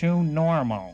to normal.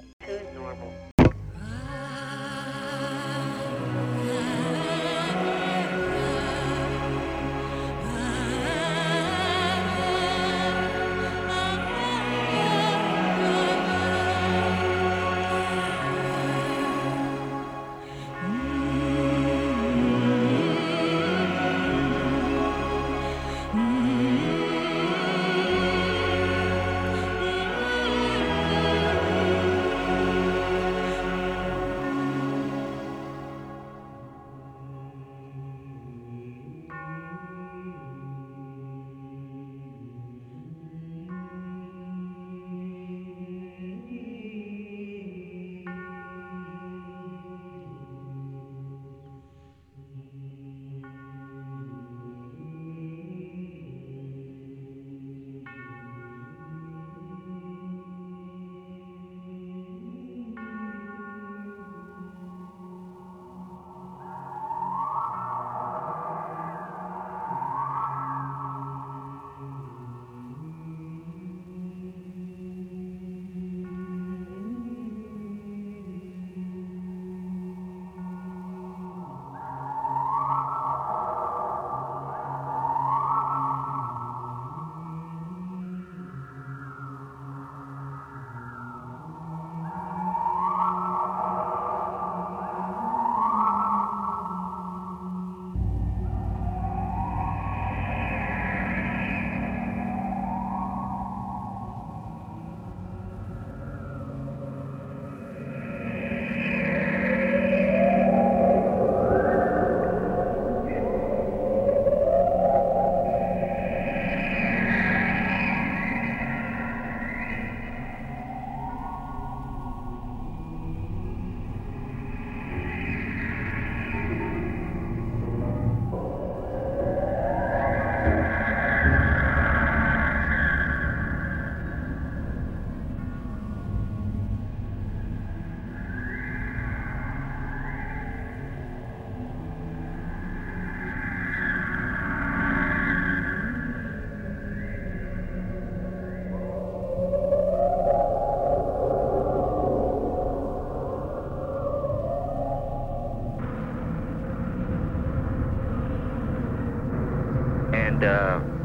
Uh,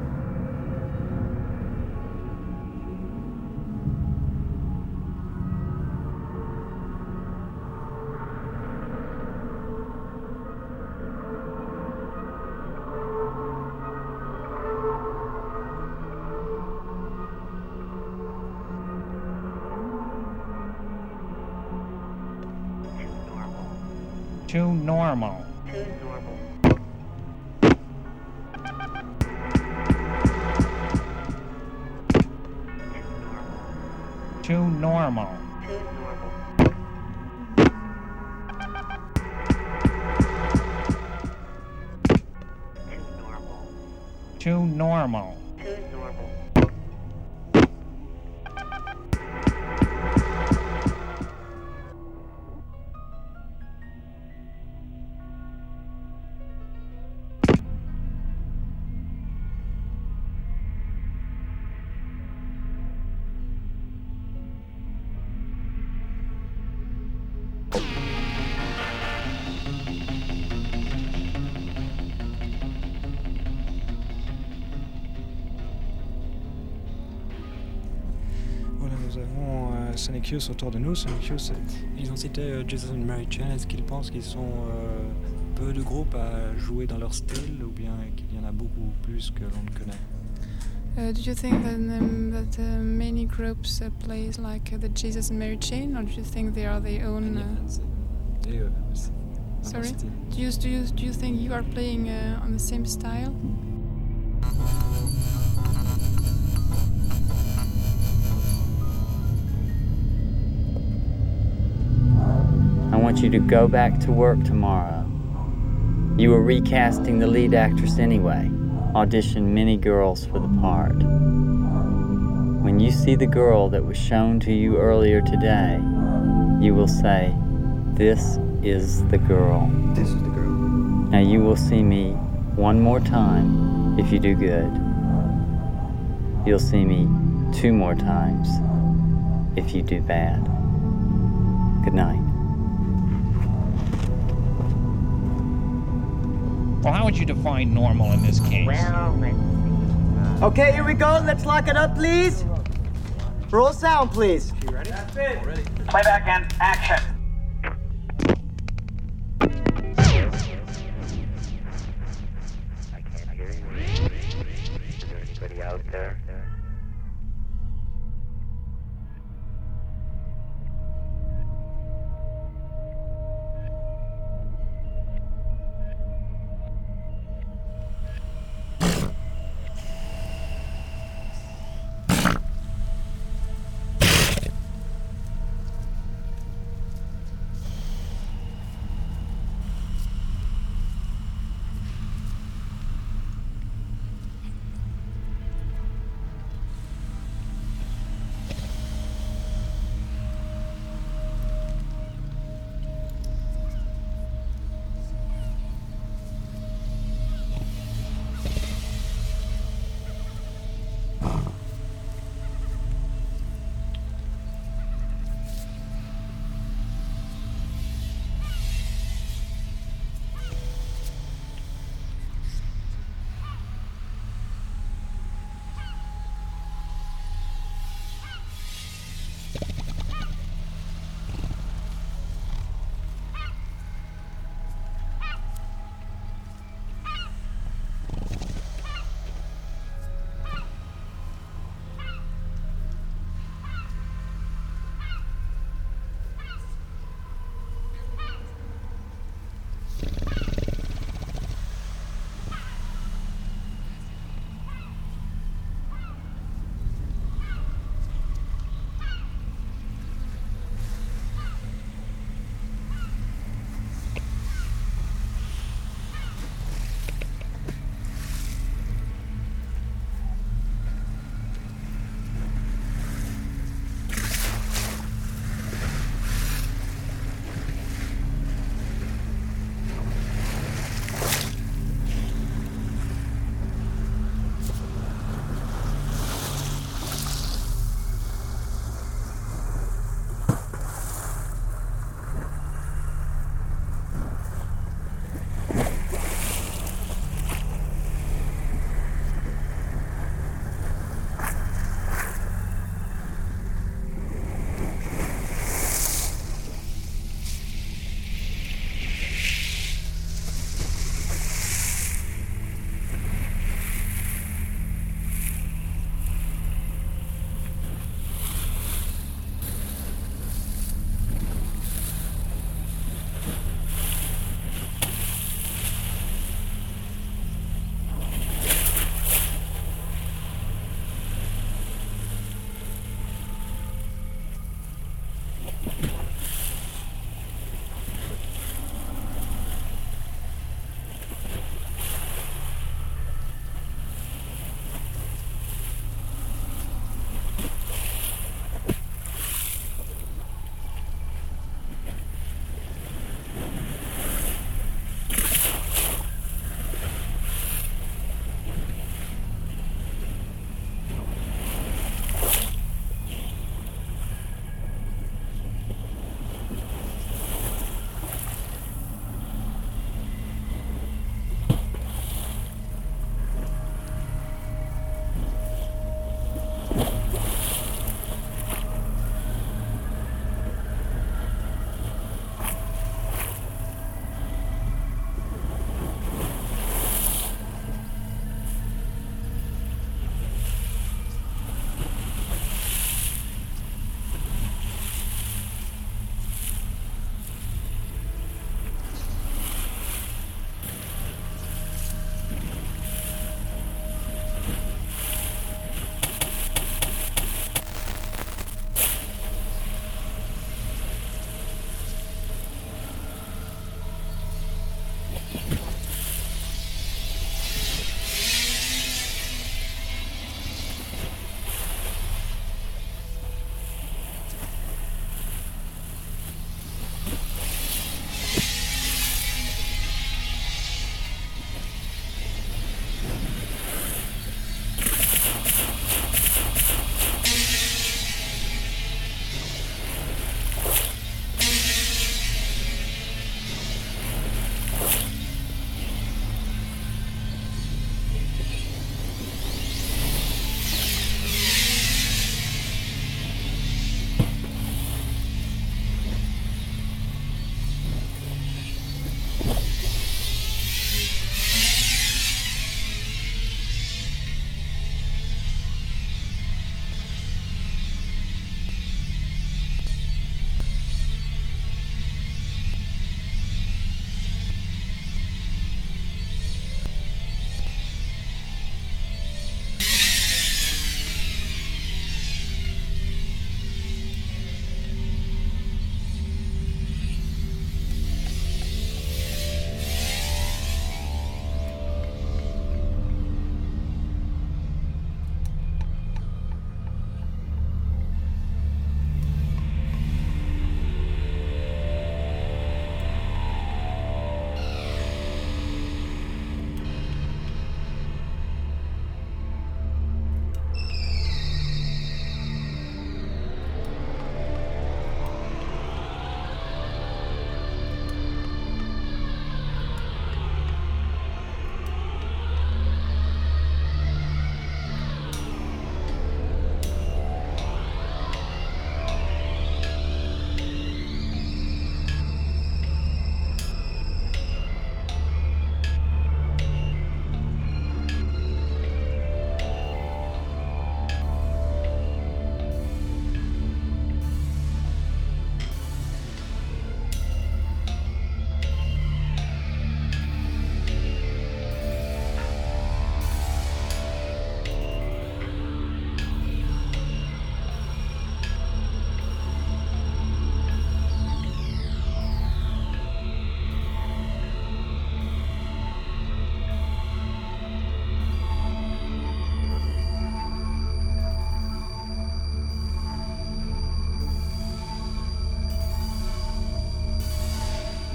tomorrow. Sonic Youth autour de nous. Sonic Youth, Ils ont cité euh, Jesus and Mary Chain. Est-ce qu'ils pensent qu'ils sont euh, peu de groupes à jouer dans leur style ou bien qu'il y en a beaucoup plus que l'on ne connaît? Uh, do you think that, um, that uh, many groups uh, plays like uh, the Jesus and Mary Chain, or do you think they are their own? Uh, Sorry? do you do you do you think you are playing uh, on the same style? Want you to go back to work tomorrow. You were recasting the lead actress anyway. Audition many girls for the part. When you see the girl that was shown to you earlier today, you will say, This is the girl. This is the girl. Now you will see me one more time if you do good. You'll see me two more times if you do bad. Good night. Well, how would you define normal in this case? Well, let's. Okay, here we go. Let's lock it up, please. Roll sound, please. Ready? That's it. Playback and action.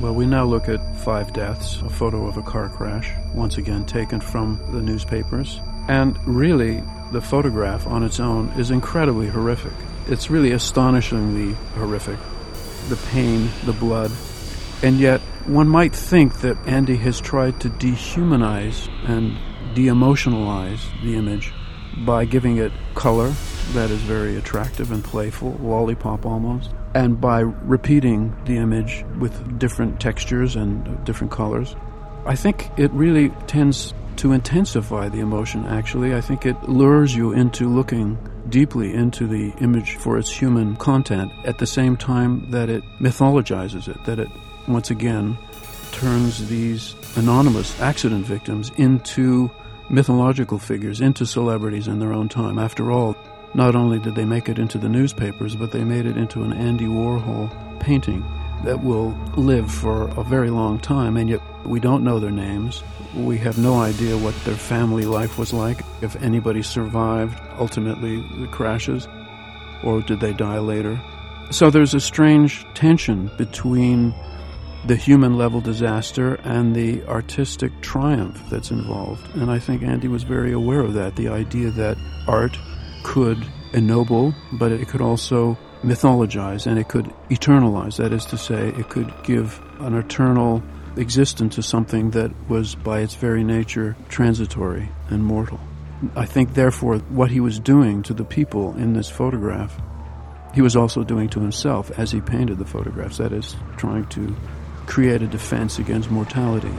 Well, we now look at five deaths, a photo of a car crash, once again taken from the newspapers. And really, the photograph on its own is incredibly horrific. It's really astonishingly horrific. The pain, the blood. And yet, one might think that Andy has tried to dehumanize and de emotionalize the image by giving it color that is very attractive and playful, lollipop almost, and by repeating the image with different textures and different colors. I think it really tends to intensify the emotion, actually. I think it lures you into looking deeply into the image for its human content at the same time that it mythologizes it, that it once again turns these anonymous accident victims into mythological figures, into celebrities in their own time. After all, not only did they make it into the newspapers, but they made it into an Andy Warhol painting that will live for a very long time, and yet we don't know their names. We have no idea what their family life was like, if anybody survived ultimately the crashes, or did they die later. So there's a strange tension between the human level disaster and the artistic triumph that's involved. And I think Andy was very aware of that the idea that art could ennoble, but it could also mythologize and it could eternalize. That is to say, it could give an eternal existence to something that was by its very nature transitory and mortal. I think, therefore, what he was doing to the people in this photograph, he was also doing to himself as he painted the photographs. That is, trying to create a defense against mortality.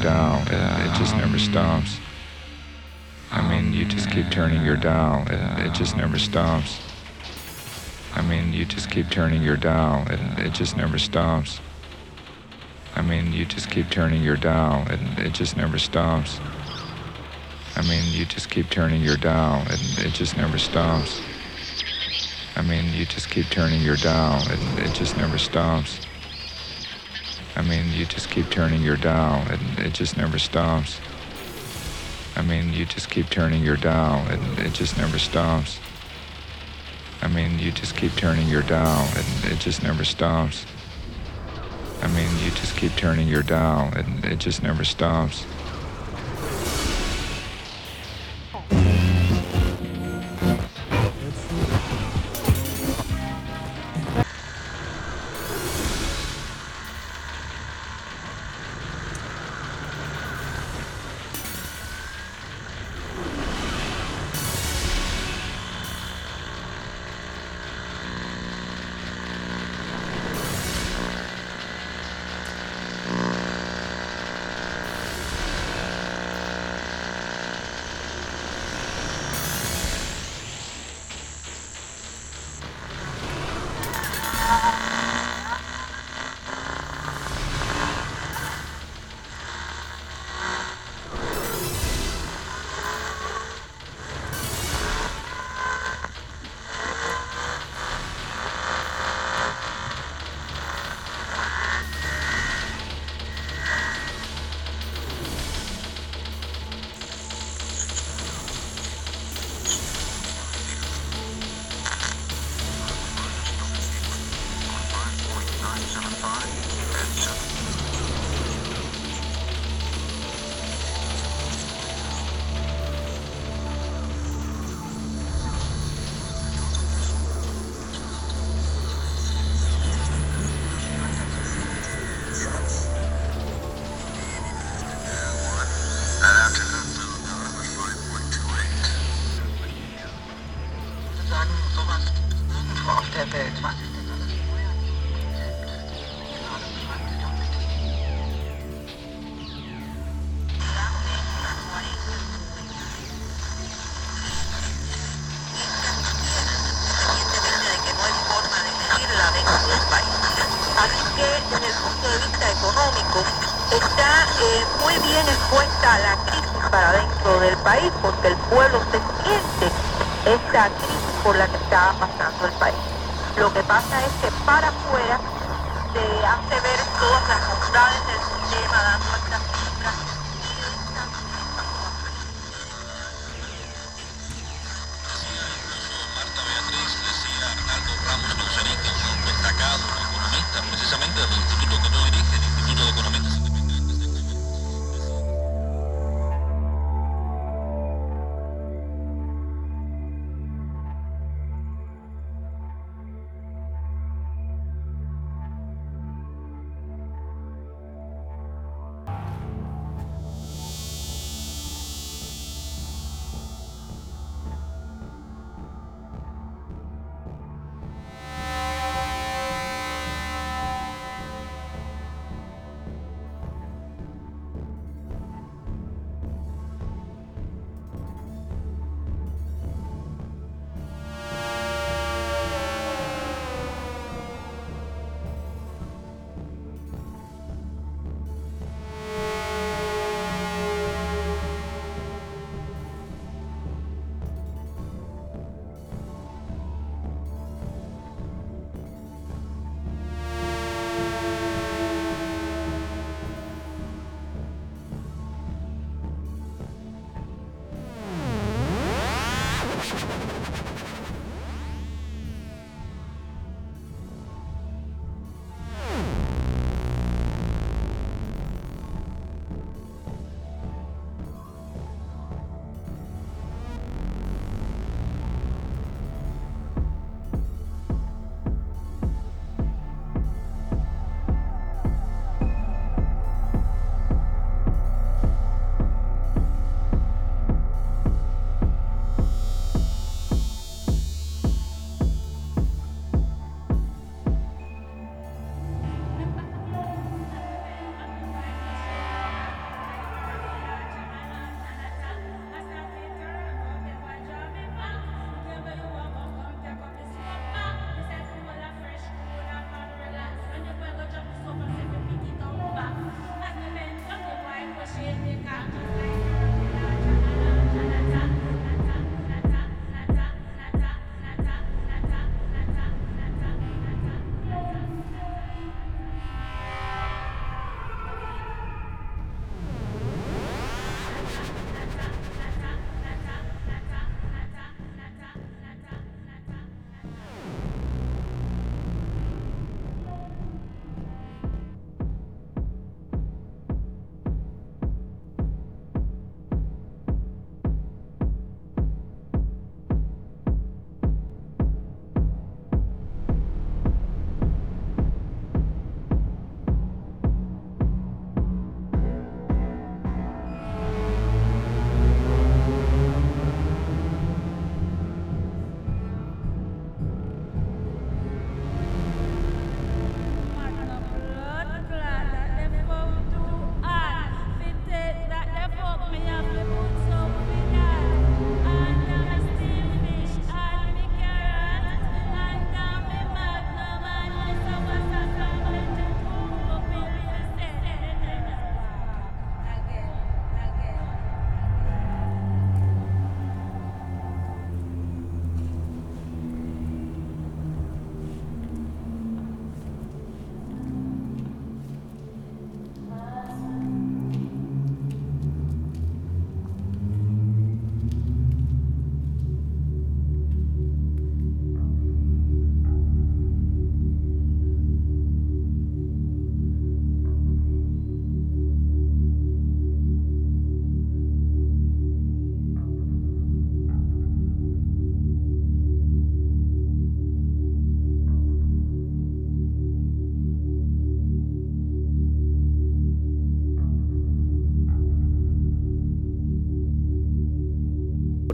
Dial, it just never stops. I mean, you just keep turning your dial, and it just never stops. I mean, you just keep turning your dial, and it just never stops. I mean, you just keep turning your dial, and it just never stops. I mean, you just keep turning your dial, and it just never stops. I mean, you just keep turning your dial, and it just never stops. I mean, you just keep turning your dial and it just never stops. I mean, you just keep turning your dial and it just never stops. I mean, you just keep turning your dial and it just never stops. I mean, you just keep turning your dial and it just never stops. Pasa es que para afuera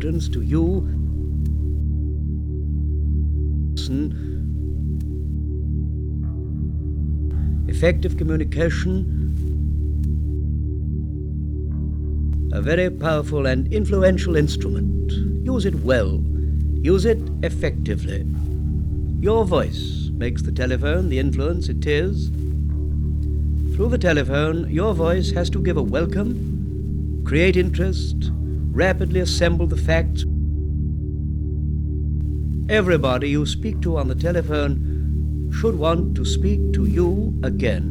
to you. Effective communication, a very powerful and influential instrument. Use it well, use it effectively. Your voice makes the telephone the influence it is. Through the telephone, your voice has to give a welcome, create interest, rapidly assemble the facts. Everybody you speak to on the telephone should want to speak to you again.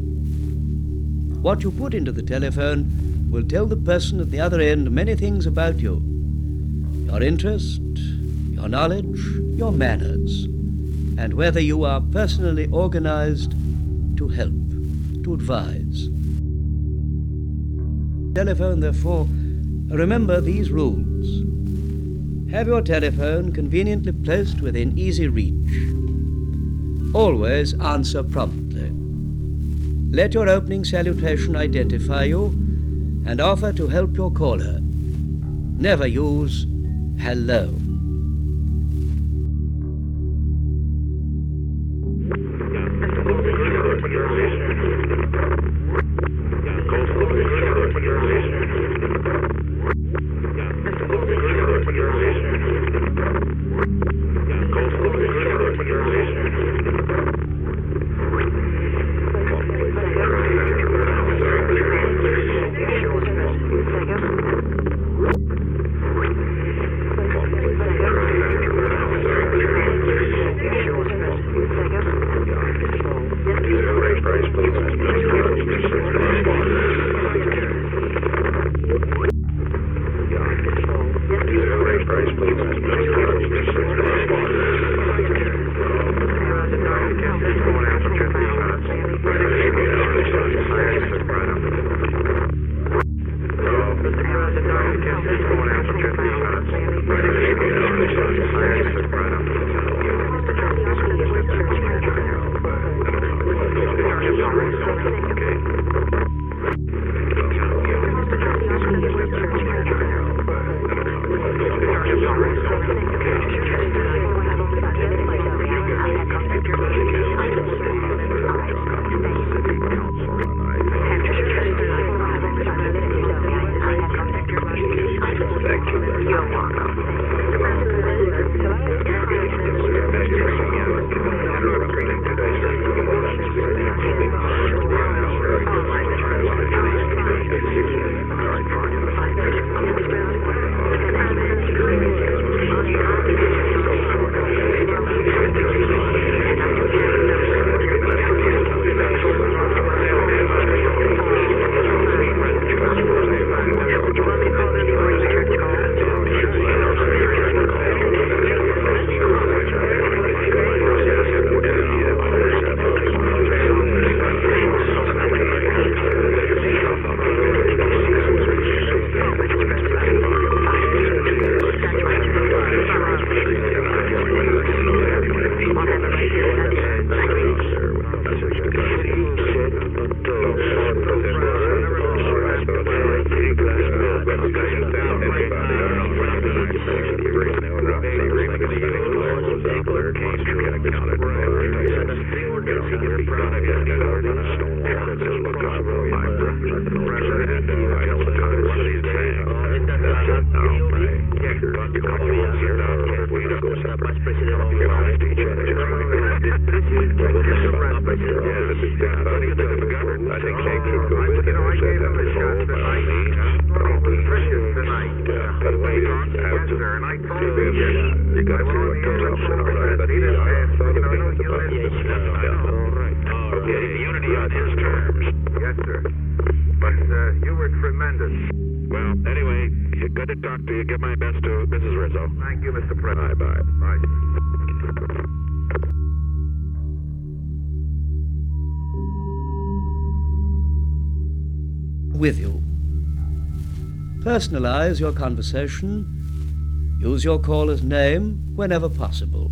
What you put into the telephone will tell the person at the other end many things about you your interest, your knowledge, your manners, and whether you are personally organized to help, to advise. Telephone, therefore, remember these rules. Have your telephone conveniently placed within easy reach. Always answer promptly. Let your opening salutation identify you and offer to help your caller. Never use hello. Personalize your conversation. Use your caller's name whenever possible.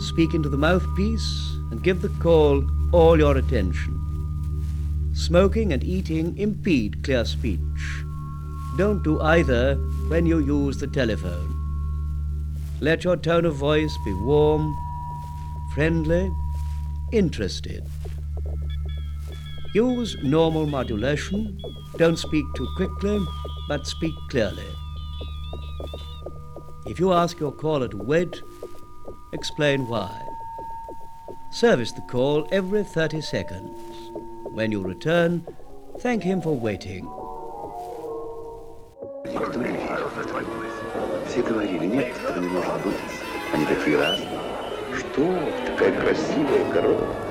Speak into the mouthpiece and give the call all your attention. Smoking and eating impede clear speech. Don't do either when you use the telephone. Let your tone of voice be warm, friendly, interested. Use normal modulation. Don't speak too quickly, but speak clearly. If you ask your caller to wait, explain why. Service the call every 30 seconds. When you return, thank him for waiting. Все говорили, нет, не быть. Они. Что? Такая красивая корова.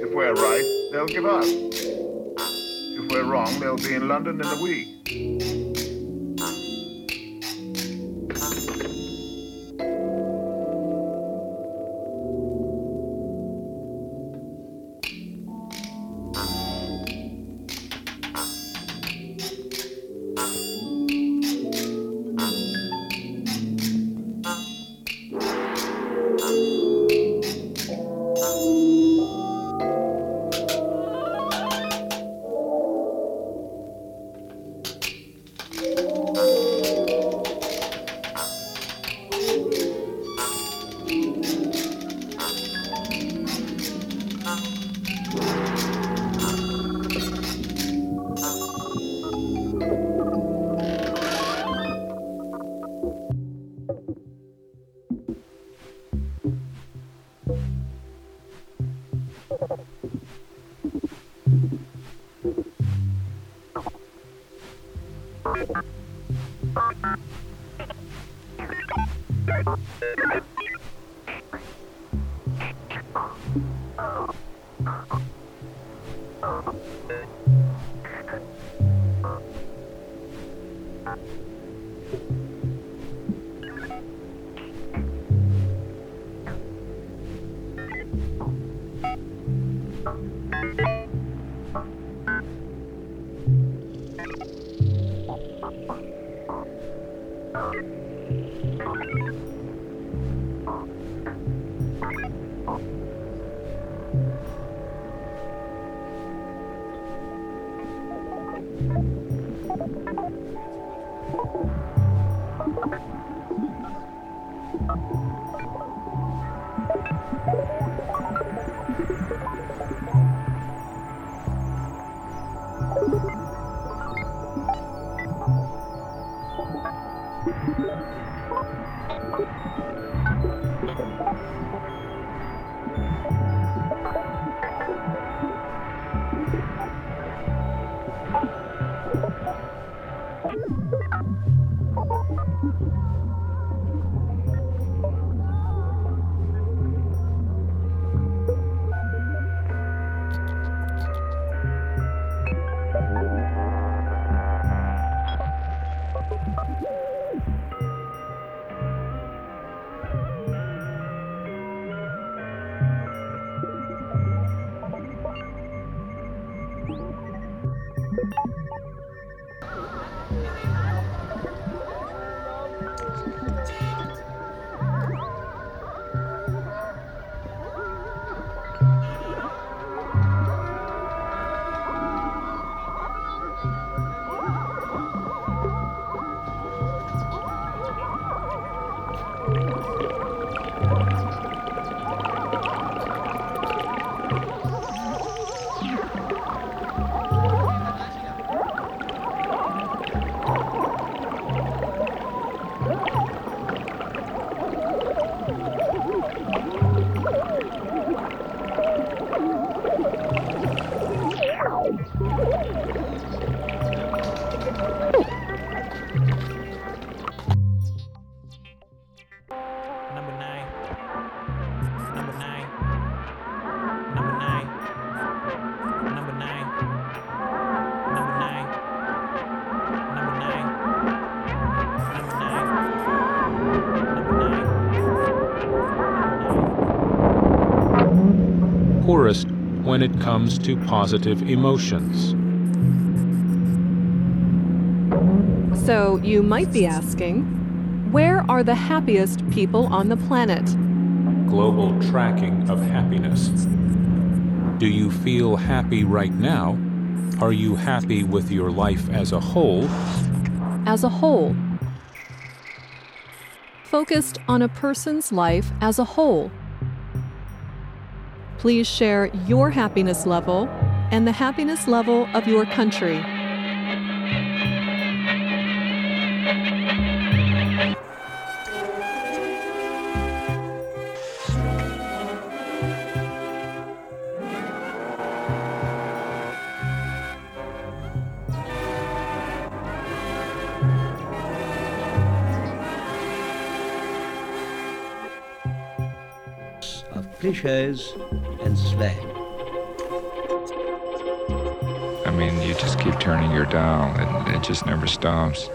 If we're right, they'll give up. If we're wrong, they'll be in London in a week. Comes to positive emotions. So you might be asking, where are the happiest people on the planet? Global tracking of happiness. Do you feel happy right now? Are you happy with your life as a whole? As a whole. Focused on a person's life as a whole. Please share your happiness level and the happiness level of your country. cliches I mean, you just keep turning your dial, and it just never stops.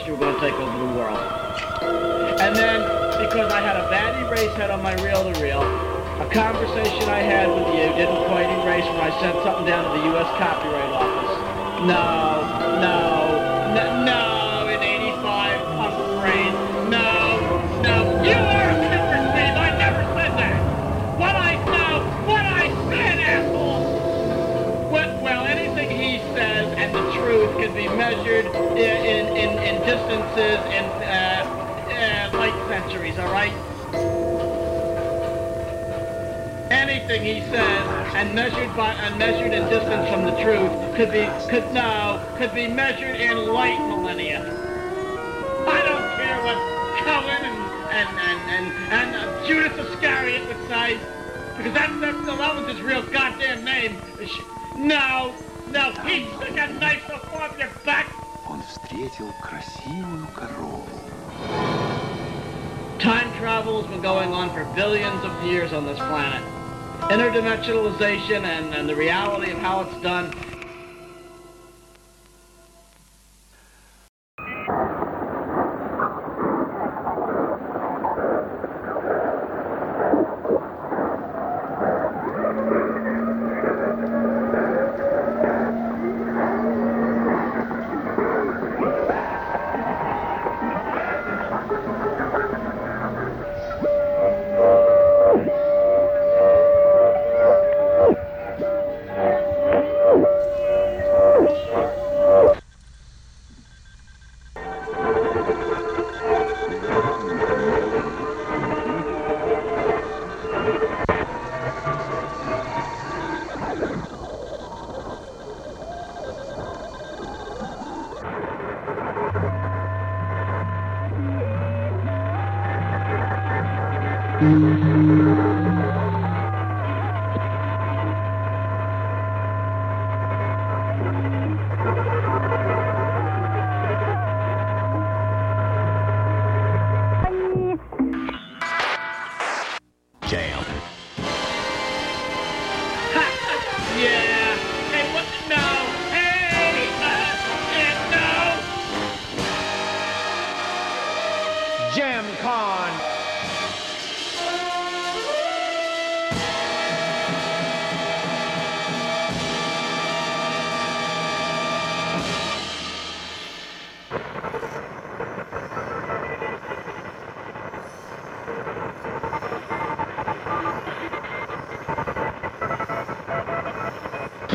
Christ, you were going to take over the world. And then, because I had a bad erase head on my reel-to-reel, a conversation I had with you didn't quite erase when I sent something down to the U.S. Copyright Office. No, Anything he says and measured by and measured in distance from the truth could be could no could be measured in light millennia. I don't care what Cohen and and and and, and uh, Judas Iscariot would say, because that's that's that was his real goddamn name. No, no, he'd stick a knife so far up your back. Он встретил красивую корову. Time travel has been going on for billions of years on this planet. Interdimensionalization and, and the reality of how it's done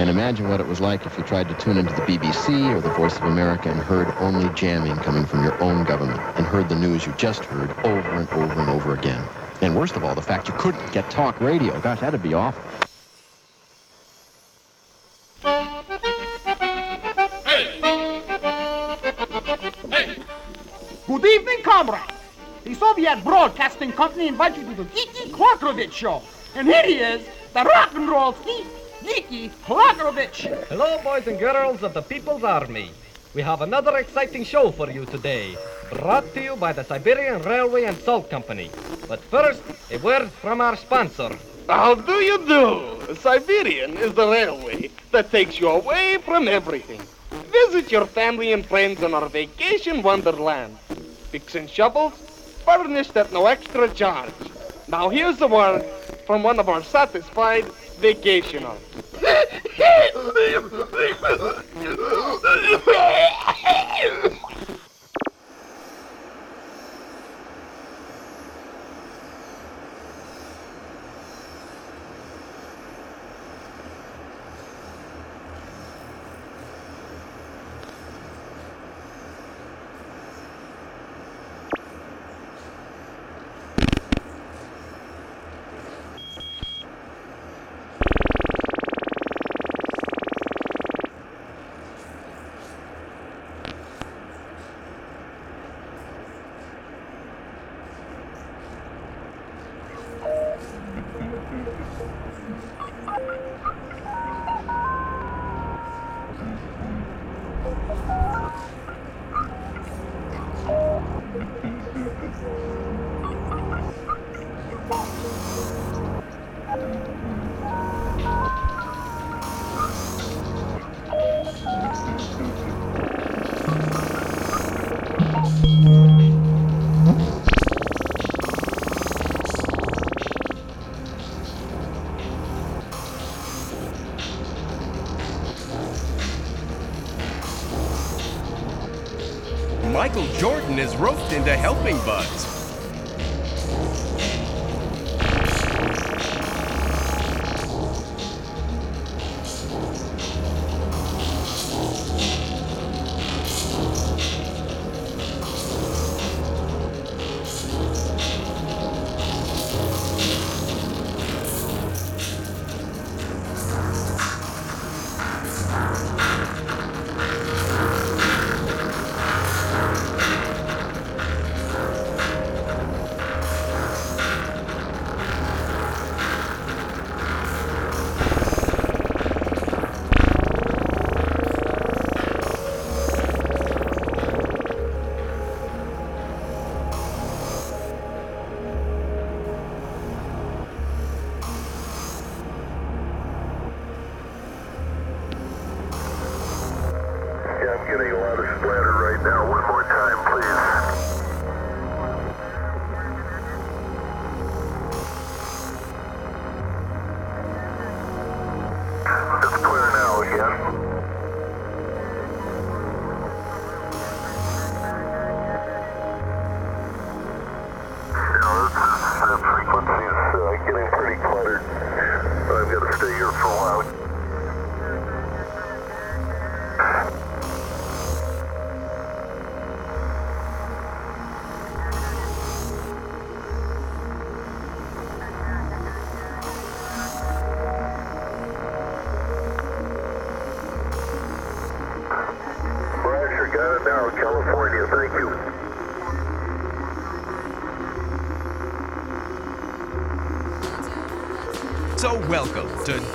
And imagine what it was like if you tried to tune into the BBC or the Voice of America and heard only jamming coming from your own government and heard the news you just heard over and over and over again. And worst of all, the fact you couldn't get talk radio. Gosh, that'd be awful. Good evening, comrade. The Soviet Broadcasting Company invites you to the Geeky Klokrovich Show. And here he is, the rock and roll ski, Geeky Hello, boys and girls of the People's Army. We have another exciting show for you today, brought to you by the Siberian Railway and Salt Company. But first, a word from our sponsor. How do you do? Siberian is the railway that takes you away from everything. Visit your family and friends on our vacation wonderland. Picks and shovels, furnished at no extra charge. Now here's the word from one of our satisfied vacationers. Dance! Michael Jordan is roped into helping Bugs.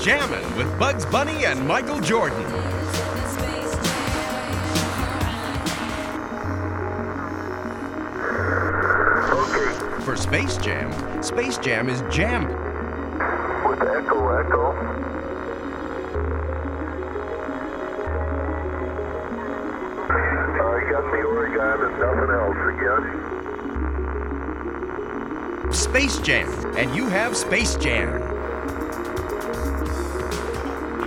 Jammin' with Bugs Bunny and Michael Jordan. For Space Jam, Space Jam is jam. With echo, echo. I got the Oregon and nothing else again. Space Jam, and you have Space Jam.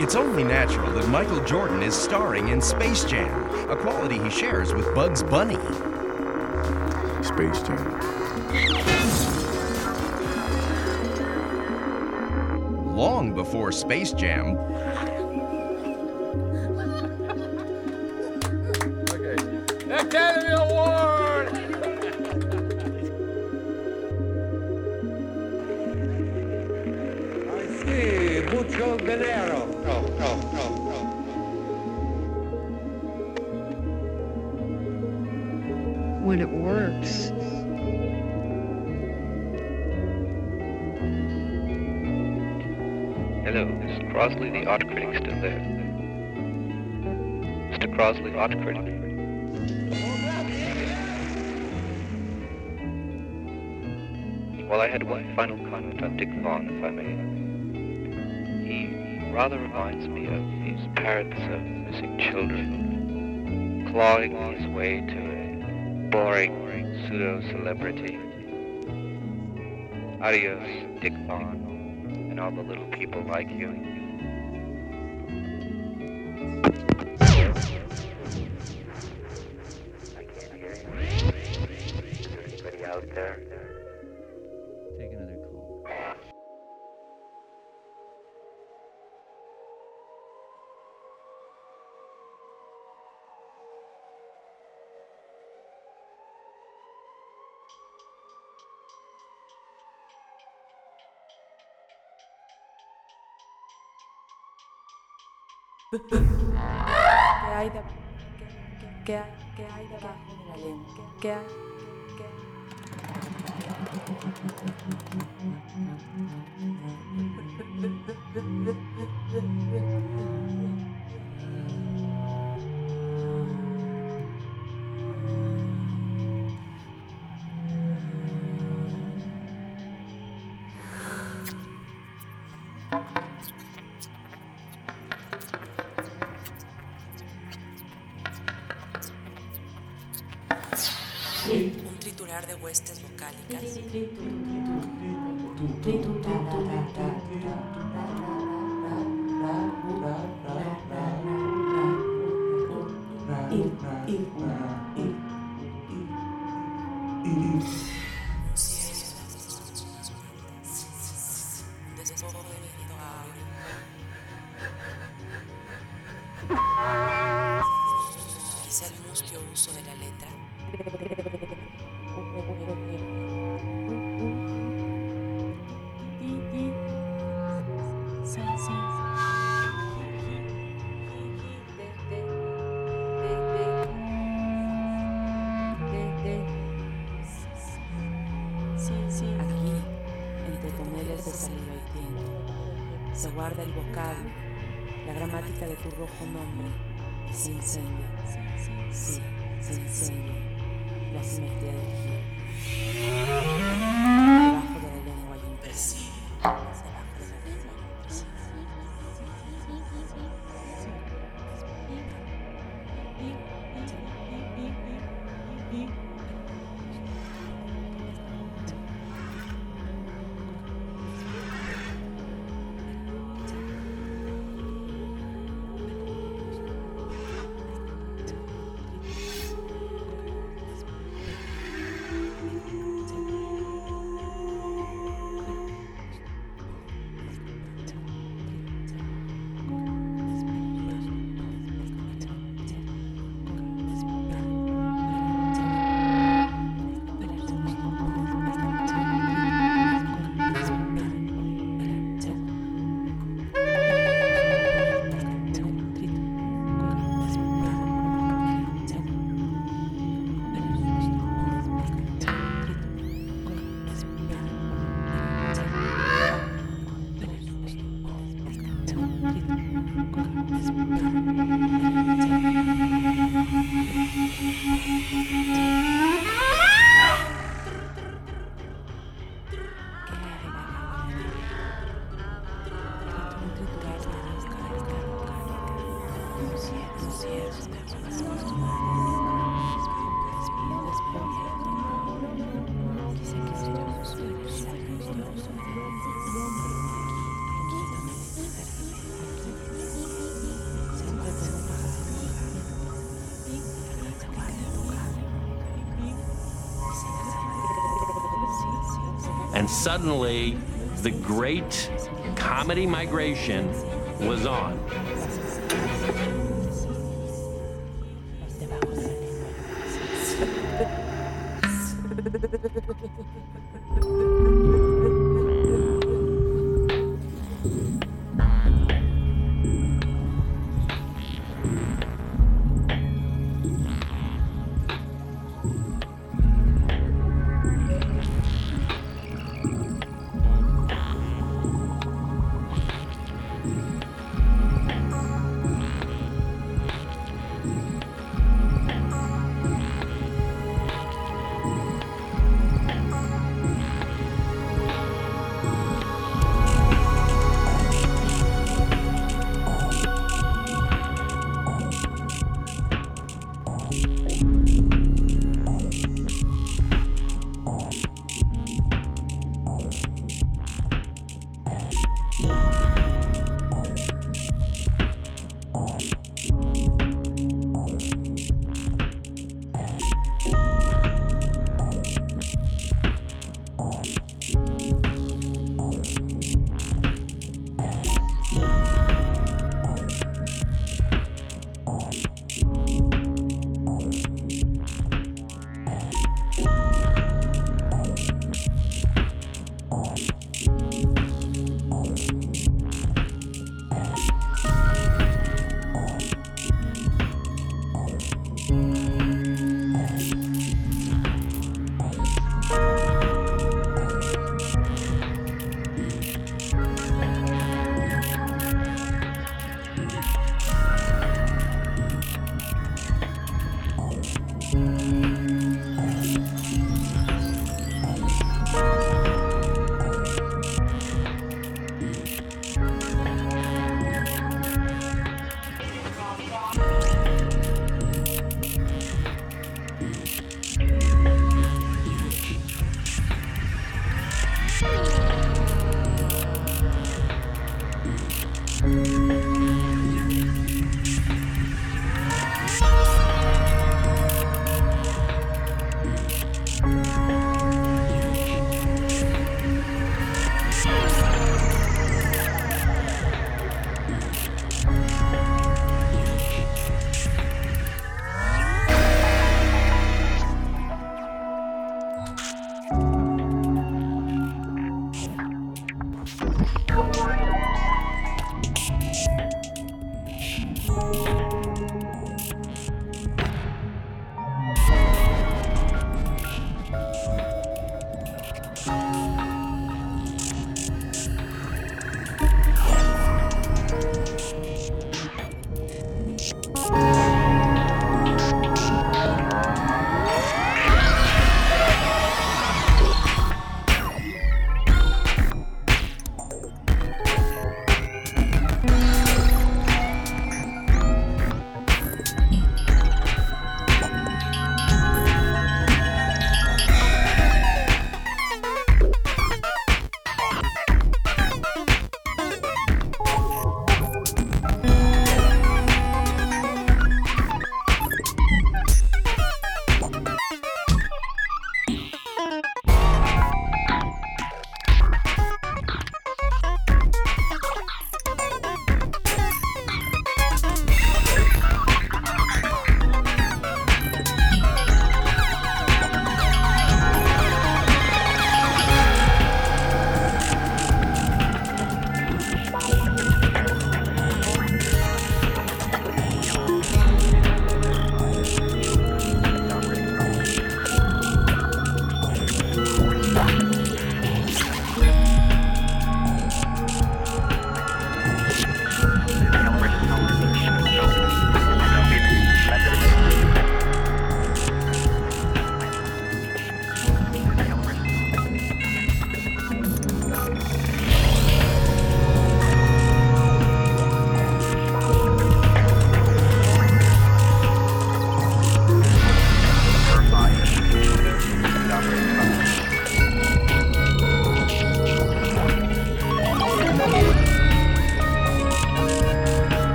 It's only natural that Michael Jordan is starring in Space Jam, a quality he shares with Bugs Bunny. Space Jam. Long before Space Jam, Crosley the art critic still there? Mr. Crosley, art critic. Well, I had one final comment on Dick Vaughn, if I may. He rather reminds me of these parents of missing children, clawing his way to a boring pseudo-celebrity. Adios, Dick Vaughn and all the little people like you. ¿Qué hay de qué, hay, qué hay debajo de la lengua? ¿Qué hay? Un te enseñe la simetría. Suddenly, the great comedy migration was on.